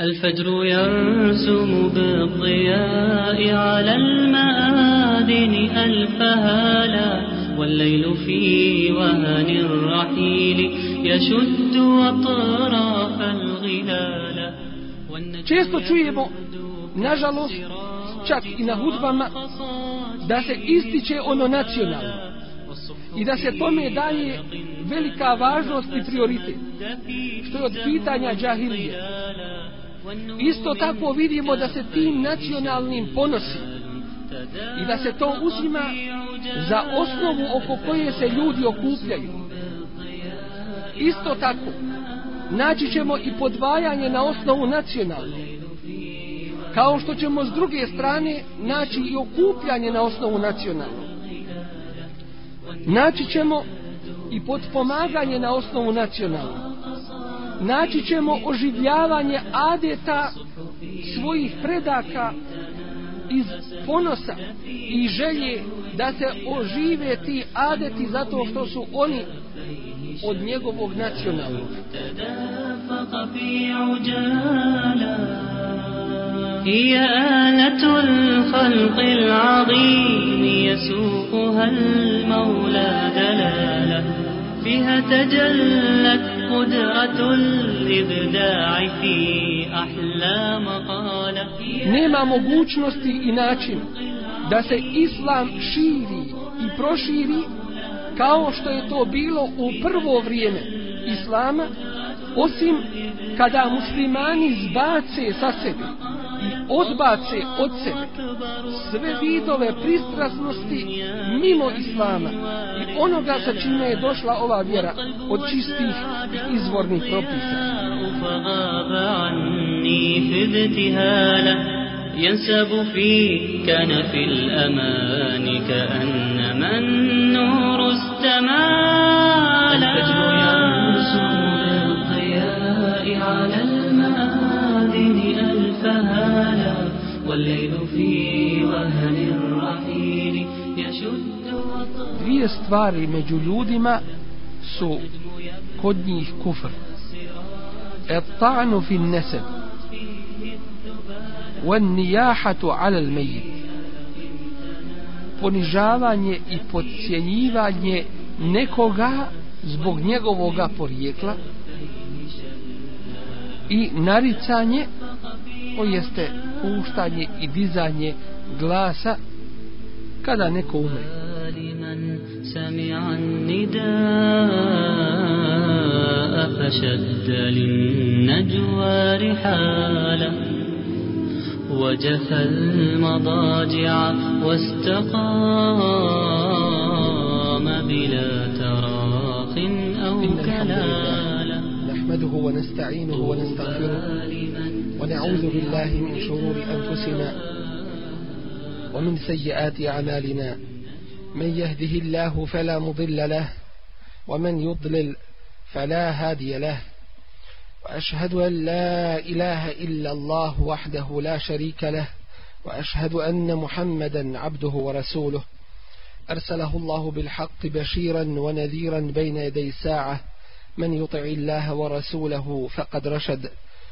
الفجر يرسم بالضياء على المآذن ألف هالا والليل في وهن الرحيل يشد أطراف الغلال Često čujemo, nažalost, čak i na hudbama, da se ističe ono nacionalno i da se tome daje velika važnost i prioritet, što je od pitanja džahilije. Isto tako vidimo da se tim nacionalnim ponosi i da se to uzima za osnovu oko koje se ljudi okupljaju. Isto tako, naći ćemo i podvajanje na osnovu nacionalne. Kao što ćemo s druge strane naći i okupljanje na osnovu nacionalne. Naći ćemo i podpomaganje na osnovu nacionalne Naći ćemo oživljavanje adeta svojih predaka iz ponosa i želje da se ožive ti adeti zato što su oni od njegovog nacionalnog. هي آلة الخلق العظيم يسوقها المولى دلالة فيها تجلت قدرة الإبداع في أحلى مقالة Nema mogućnosti i način da se islam širi i proširi kao što je to bilo u prvo vrijeme islama, osim kada muslimani zbace sa sebe i odbace od sebe sve vidove pristrasnosti mimo islama i onoga sa čime je došla ova vjera od čistih i izvornih propisa. ينسب في كنف الأمان كأنما النور استمال الفجر يرسم بالضياء على المآذن ألف هالا والليل في وهن الرحيل يشد Dvije stvari među ljudima su kod njih kufr. Et ta'nu fi neseb. والنياحة على الميت ponižavanje i podcjenjivanje nekoga zbog njegovoga porijekla i naricanje to jeste puštanje i dizanje glasa kada neko umre. سمع النداء فشد للنجوى رحاله وجف المضاجع واستقام بلا تراخ أو كلالة نحمده ونستعينه ونستغفره ونعوذ بالله من شرور أنفسنا ومن سيئات أعمالنا. من يهده الله فلا مضل له ومن يضلل فلا هادي له. وأشهد أن لا إله إلا الله وحده لا شريك له وأشهد أن محمدا عبده ورسوله. أرسله الله بالحق بشيرا ونذيرا بين يدي الساعة من يطع الله ورسوله فقد رشد.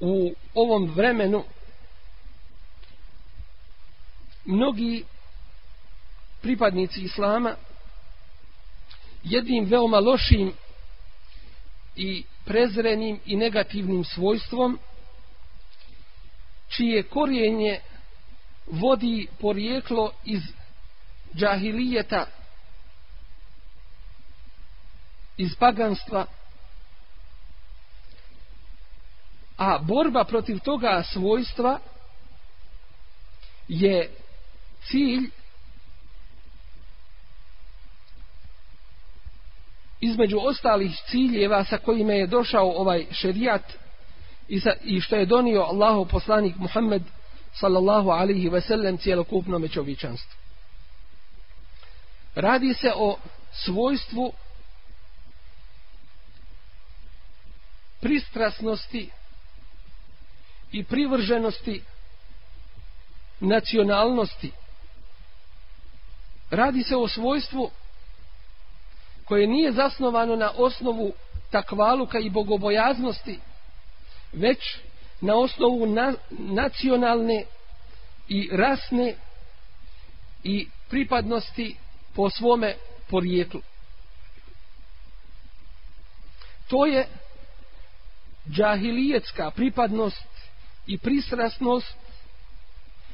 u ovom vremenu mnogi pripadnici islama jednim veoma lošim i prezrenim i negativnim svojstvom čije korijenje vodi porijeklo iz džahilijeta iz paganstva a borba protiv toga svojstva je cilj između ostalih ciljeva sa kojima je došao ovaj šerijat i, sa, i što je donio Allahu poslanik Muhammed sallallahu alaihi ve sellem cijelokupnom čovječanstvu. Radi se o svojstvu pristrasnosti i privrženosti nacionalnosti. Radi se o svojstvu koje nije zasnovano na osnovu takvaluka i bogobojaznosti, već na osnovu na, nacionalne i rasne i pripadnosti po svome porijeklu. To je džahilijetska pripadnost i pristrasnost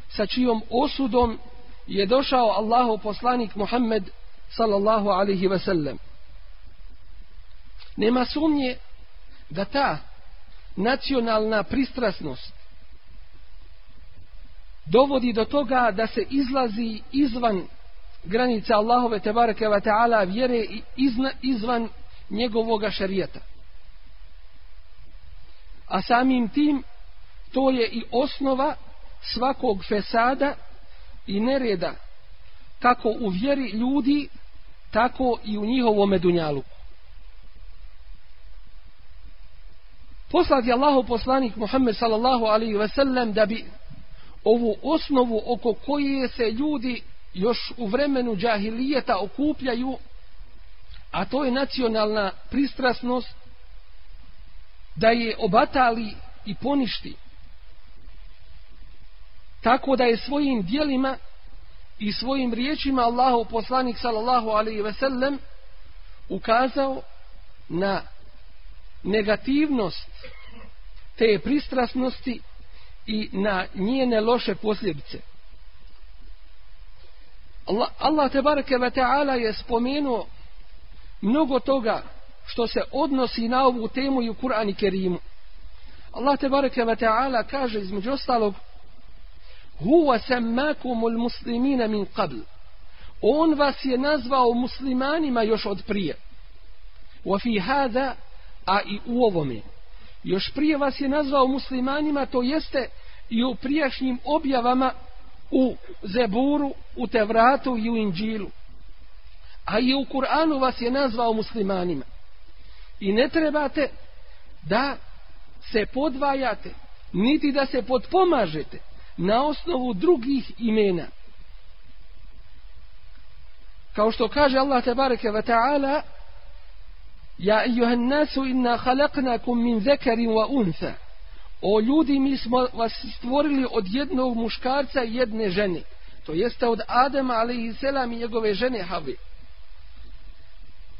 sa čijom osudom je došao Allahu poslanik Muhammed sallallahu alaihi ve sellem. Nema sumnje da ta nacionalna pristrasnost dovodi do toga da se izlazi izvan granica Allahove tebareke wa ta'ala vjere i izna, izvan njegovoga šarijeta. A samim tim to je i osnova svakog fesada i nereda kako u vjeri ljudi tako i u njihovom medunjalu. Poslat je Allahu poslanik Muhammed sallallahu alaihi ve sellem da bi ovu osnovu oko koje se ljudi još u vremenu džahilijeta okupljaju, a to je nacionalna pristrasnost, da je obatali i poništi. Tako da je svojim dijelima i svojim riječima Allahu poslanik sallallahu alaihi ve sellem ukazao na negativnost te pristrasnosti i na njene loše posljedice. Allah, Allah te bareke ve ta'ala je spomenuo mnogo toga što se odnosi na ovu temu i u Kur'an Kerimu. Allah te bareke ve ta'ala kaže između ostalog Huwa sammakumul muslimina min qabl. On vas je nazvao muslimanima još od prije. Wa fi hada a i u ovome. Još prije vas je nazvao muslimanima, to jeste i u prijašnjim objavama u Zeburu, u Tevratu i u Inđilu. A i u Kur'anu vas je nazvao muslimanima. I ne trebate da se podvajate, niti da se podpomažete na osnovu drugih imena. Kao što kaže Allah tebareke ve ta'ala Ja ejuhan nasu inna halaknakum min zekarin wa untha O ljudi mi smo vas stvorili od jednog muškarca i jedne žene To jeste od Adama alaihi selam i njegove žene Havi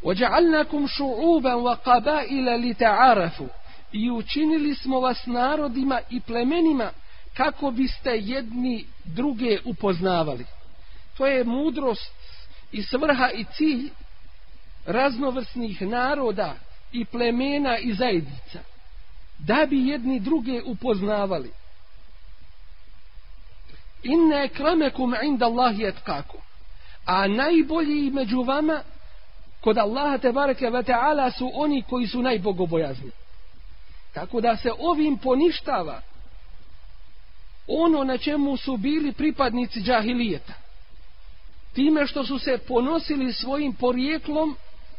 وَجَعَلْنَكُمْ شُعُوبًا وَقَبَائِلَ لِتَعَارَفُ I učinili smo vas narodima i plemenima kako biste jedni druge upoznavali. To je mudrost i svrha i cilj raznovrsnih naroda i plemena i zajednica. Da bi jedni druge upoznavali. Inne ekramekum inda Allahi etkakum. A najbolji među vama kod Allaha te bareke ve taala su oni koji su najbogobojazni. Tako da se ovim poništava ono na čemu su bili pripadnici džahilijeta. Time što su se ponosili svojim porijeklom